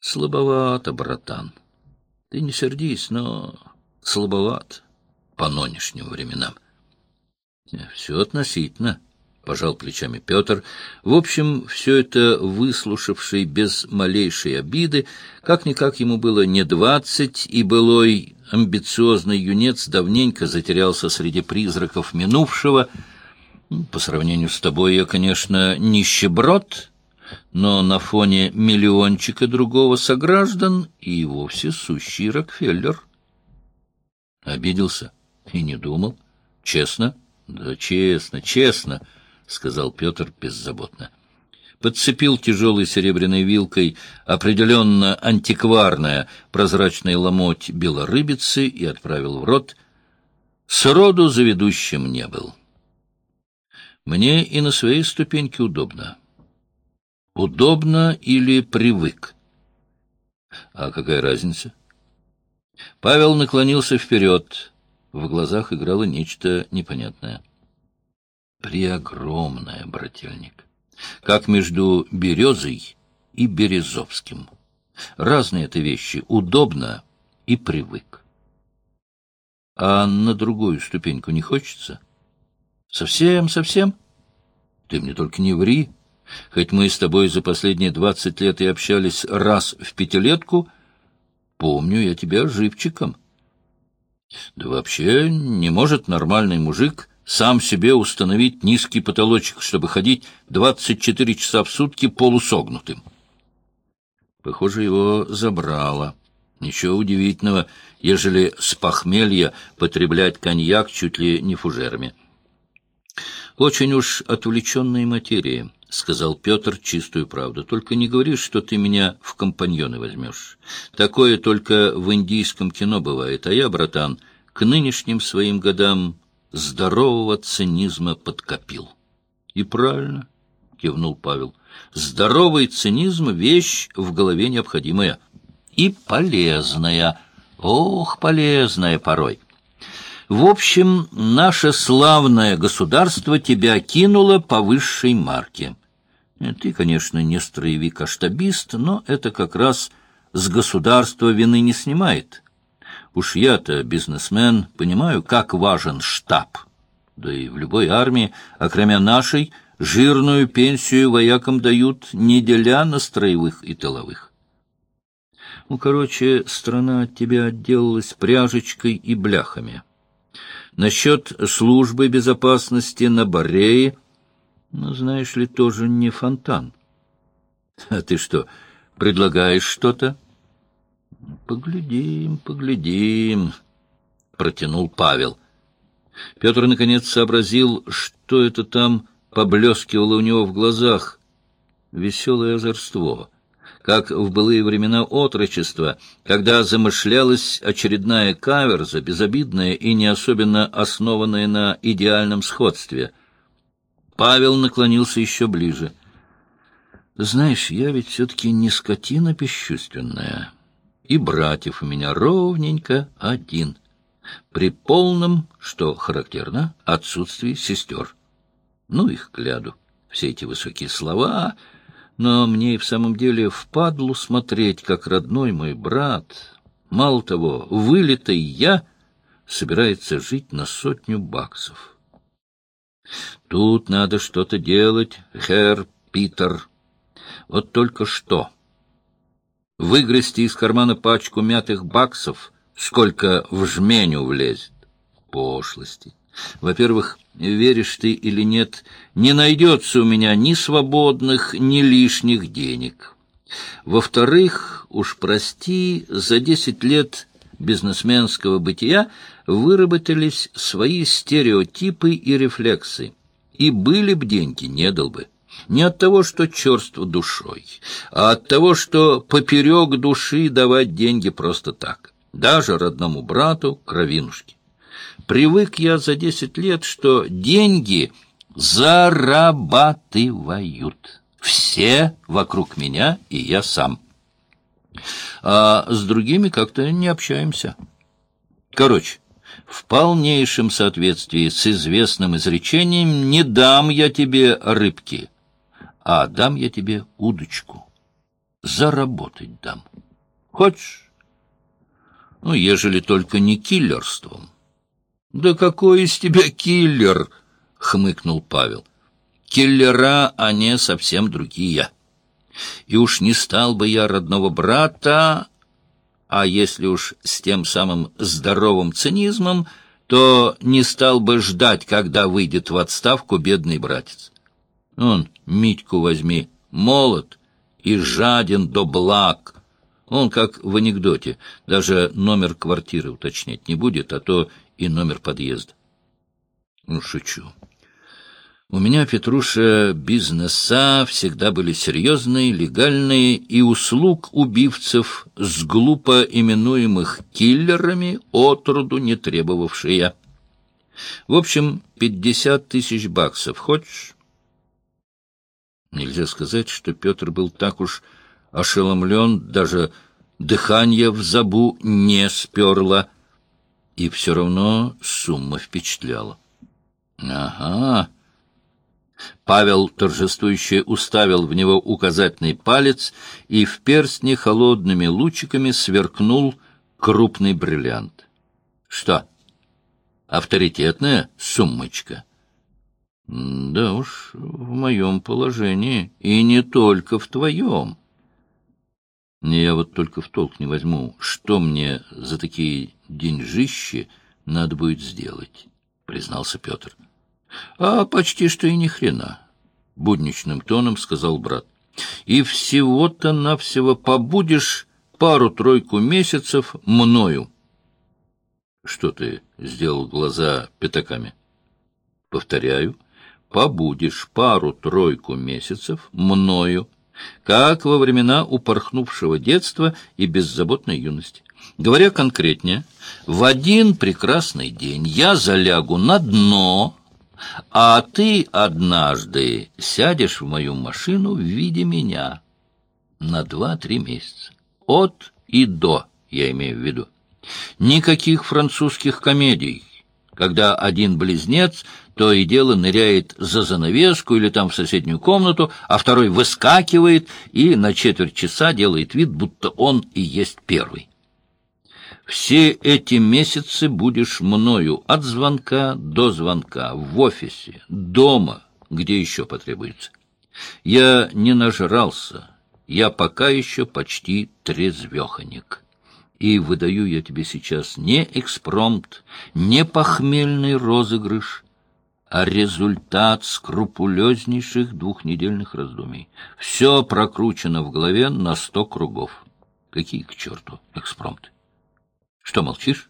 Слабовато, братан. Ты не сердись, но слабоват по нынешним временам. Все относительно, — пожал плечами Петр. В общем, все это выслушавший без малейшей обиды, как-никак ему было не двадцать, и былой амбициозный юнец давненько затерялся среди призраков минувшего. По сравнению с тобой я, конечно, нищеброд, но на фоне миллиончика другого сограждан и вовсе сущий Рокфеллер. Обиделся и не думал. Честно? Да честно, честно, — сказал Петр беззаботно. Подцепил тяжелой серебряной вилкой определенно антикварная прозрачная ломоть белорыбицы и отправил в рот. Сроду заведущим не был. Мне и на своей ступеньке удобно. Удобно или привык? А какая разница? Павел наклонился вперед. В глазах играло нечто непонятное. Преогромное, брательник. Как между березой и березовским. Разные это вещи. Удобно и привык. А на другую ступеньку не хочется? Совсем, совсем? Ты мне только не ври. Хоть мы с тобой за последние двадцать лет и общались раз в пятилетку, помню я тебя живчиком. Да вообще не может нормальный мужик сам себе установить низкий потолочек, чтобы ходить двадцать четыре часа в сутки полусогнутым. Похоже, его забрало. Ничего удивительного, ежели с похмелья потреблять коньяк чуть ли не фужерами. Очень уж отвлеченные материи. — сказал Петр чистую правду. — Только не говори, что ты меня в компаньоны возьмешь. Такое только в индийском кино бывает, а я, братан, к нынешним своим годам здорового цинизма подкопил. — И правильно, — кивнул Павел. — Здоровый цинизм — вещь в голове необходимая. И полезная. Ох, полезная порой. В общем, наше славное государство тебя кинуло по высшей марке. Ты, конечно, не строевик, а штабист, но это как раз с государства вины не снимает. Уж я-то, бизнесмен, понимаю, как важен штаб. Да и в любой армии, окромя нашей, жирную пенсию воякам дают, не деля на строевых и тыловых. Ну, короче, страна от тебя отделалась пряжечкой и бляхами. Насчет службы безопасности на Борее — ну, знаешь ли, тоже не фонтан. А ты что, предлагаешь что-то? Поглядим, поглядим, протянул Павел. Петр наконец сообразил, что это там поблескивало у него в глазах. Веселое озорство как в былые времена отрочества, когда замышлялась очередная каверза, безобидная и не особенно основанная на идеальном сходстве. Павел наклонился еще ближе. «Знаешь, я ведь все-таки не скотина бесчувственная, и братьев у меня ровненько один, при полном, что характерно, отсутствии сестер. Ну, их кляду, все эти высокие слова, но мне и в самом деле впадлу смотреть, как родной мой брат, мало того, вылитый я, собирается жить на сотню баксов». Тут надо что-то делать, Хер Питер. Вот только что. Выгрести из кармана пачку мятых баксов, сколько в жменю влезет. Пошлости. Во-первых, веришь ты или нет, не найдется у меня ни свободных, ни лишних денег. Во-вторых, уж прости, за десять лет бизнесменского бытия выработались свои стереотипы и рефлексы. И были б деньги, не дал бы. Не от того, что черство душой, а от того, что поперек души давать деньги просто так, даже родному брату, кровинушке. Привык я за десять лет, что деньги зарабатывают. Все вокруг меня и я сам а с другими как-то не общаемся. Короче, в полнейшем соответствии с известным изречением «не дам я тебе рыбки, а дам я тебе удочку». заработать дам. Хочешь? Ну, ежели только не киллерством. — Да какой из тебя киллер? — хмыкнул Павел. — Киллера, они совсем другие. И уж не стал бы я родного брата, а если уж с тем самым здоровым цинизмом, то не стал бы ждать, когда выйдет в отставку бедный братец. Он, Митьку возьми, молод и жаден до благ. Он, как в анекдоте, даже номер квартиры уточнять не будет, а то и номер подъезда. Ну, шучу. У меня, Петруша, бизнеса всегда были серьезные, легальные, и услуг убивцев с глупо именуемых киллерами отроду не требовавшие. В общем, пятьдесят тысяч баксов. Хочешь? Нельзя сказать, что Петр был так уж ошеломлен, даже дыхание в забу не сперло, и все равно сумма впечатляла. — Ага, Павел торжествующе уставил в него указательный палец, и в перстне холодными лучиками сверкнул крупный бриллиант. — Что? Авторитетная суммочка? — Да уж, в моем положении, и не только в твоем. Я вот только в толк не возьму, что мне за такие деньжищи надо будет сделать, — признался Петр. —— А почти что и ни хрена, — будничным тоном сказал брат. — И всего-то навсего побудешь пару-тройку месяцев мною. — Что ты сделал глаза пятаками? — Повторяю, побудешь пару-тройку месяцев мною, как во времена упорхнувшего детства и беззаботной юности. Говоря конкретнее, в один прекрасный день я залягу на дно а ты однажды сядешь в мою машину в виде меня на два-три месяца. От и до, я имею в виду. Никаких французских комедий, когда один близнец то и дело ныряет за занавеску или там в соседнюю комнату, а второй выскакивает и на четверть часа делает вид, будто он и есть первый. Все эти месяцы будешь мною от звонка до звонка, в офисе, дома, где еще потребуется. Я не нажрался, я пока еще почти трезвеханик. И выдаю я тебе сейчас не экспромт, не похмельный розыгрыш, а результат скрупулезнейших двухнедельных раздумий. Все прокручено в голове на сто кругов. Какие к черту экспромты? Что молчишь?